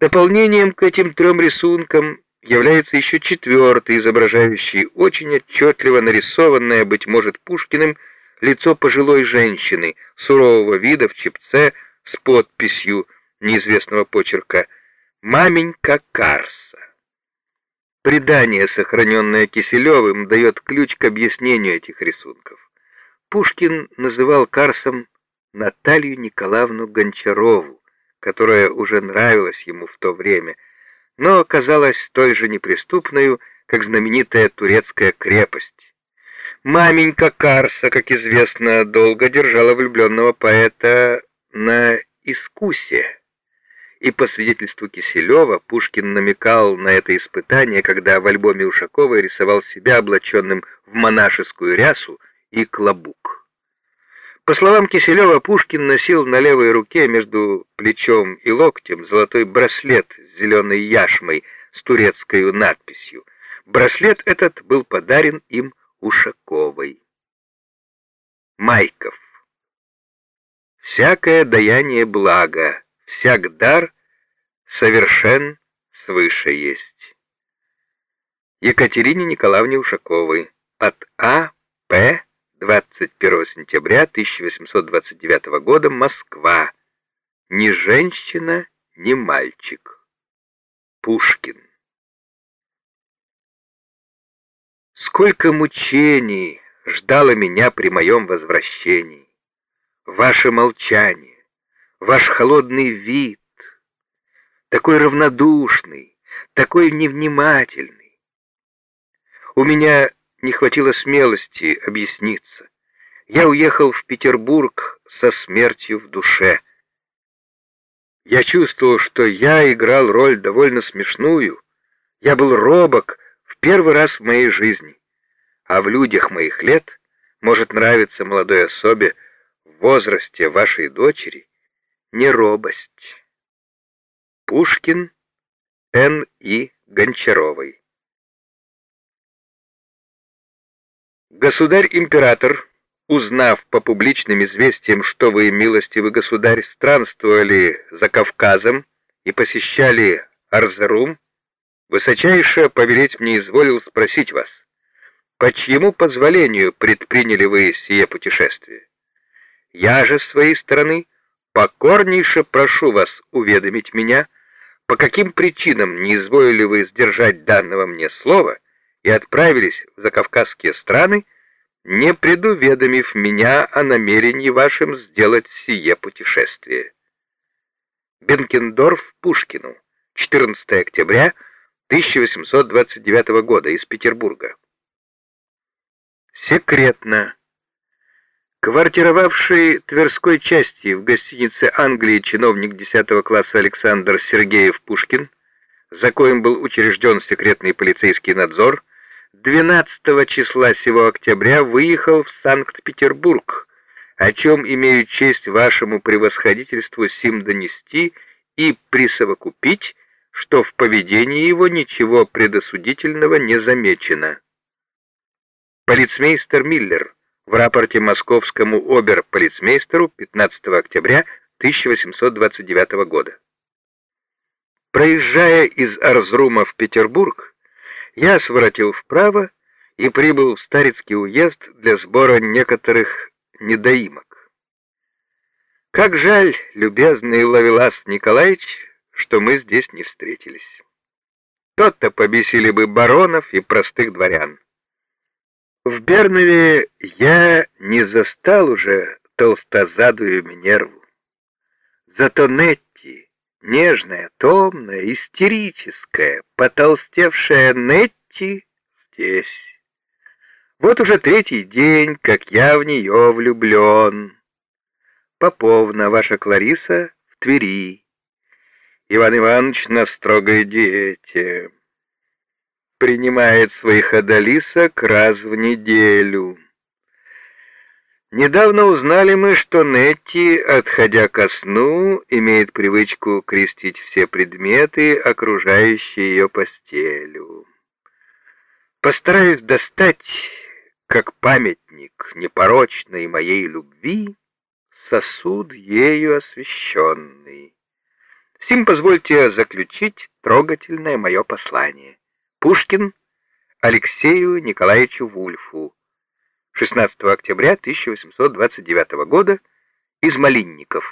Дополнением к этим трем рисункам является еще четвертый, изображающий очень отчетливо нарисованное, быть может, Пушкиным, лицо пожилой женщины, сурового вида в чепце с подписью неизвестного почерка «Маменька Карса». Предание, сохраненное Киселевым, дает ключ к объяснению этих рисунков. Пушкин называл Карсом Наталью Николаевну Гончарову, которая уже нравилась ему в то время, но оказалась той же неприступной, как знаменитая турецкая крепость. Маменька Карса, как известно, долго держала влюбленного поэта на искусе. И по свидетельству Киселева Пушкин намекал на это испытание, когда в альбоме Ушаковой рисовал себя облаченным в монашескую рясу и клобук. По словам Киселева, Пушкин носил на левой руке между плечом и локтем золотой браслет с зеленой яшмой с турецкой надписью. Браслет этот был подарен им Ушаковой. Майков. Всякое даяние блага, всяк дар совершен свыше есть. Екатерине Николаевне Ушаковой от А. П. 21 сентября 1829 года, Москва. Ни женщина, ни мальчик. Пушкин. Сколько мучений ждало меня при моем возвращении. Ваше молчание, ваш холодный вид, такой равнодушный, такой невнимательный. У меня не хватило смелости объясниться. Я уехал в Петербург со смертью в душе. Я чувствовал, что я играл роль довольно смешную. Я был робок в первый раз в моей жизни. А в людях моих лет может нравиться молодой особе в возрасте вашей дочери не робость. Пушкин Н. И. Гончаровой Государь-император, узнав по публичным известиям, что вы, милостивый государь, странствовали за Кавказом и посещали Арзарум, высочайше поверить мне изволил спросить вас, по чьему позволению предприняли вы сие путешествие? Я же, с своей стороны, покорнейше прошу вас уведомить меня, по каким причинам не изволили вы сдержать данного мне слова и отправились в закавказские страны, не предуведомив меня о намерении вашем сделать сие путешествие. Бенкендорф Пушкину, 14 октября 1829 года, из Петербурга. Секретно Квартировавший Тверской части в гостинице Англии чиновник 10 класса Александр Сергеев Пушкин, за коим был учрежден секретный полицейский надзор, 12 числа сего октября выехал в Санкт-Петербург, о чем имею честь вашему превосходительству сим донести и присовокупить, что в поведении его ничего предосудительного не замечено. Полицмейстер Миллер в рапорте московскому обер-полицмейстеру 15 октября 1829 года. Проезжая из Арзрума в Петербург, я своротил вправо и прибыл в Старицкий уезд для сбора некоторых недоимок. Как жаль, любезный Лавелас Николаевич, что мы здесь не встретились. Тот-то побесили бы баронов и простых дворян. В Бернове я не застал уже толстозадую Минерву. Зато Нетти, нежная, томная, истерическая, потолстевшая Нетти здесь. Вот уже третий день, как я в нее влюблен. Поповна, ваша Клариса, в Твери. Иван Иванович на строгой диете принимает своих одолисок раз в неделю. Недавно узнали мы, что Нетти, отходя ко сну, имеет привычку крестить все предметы, окружающие ее постелю. Постараюсь достать, как памятник непорочной моей любви, сосуд ею освященный. Сим позвольте заключить трогательное мое послание. Пушкин Алексею Николаевичу Вульфу. 16 октября 1829 года из Малинников.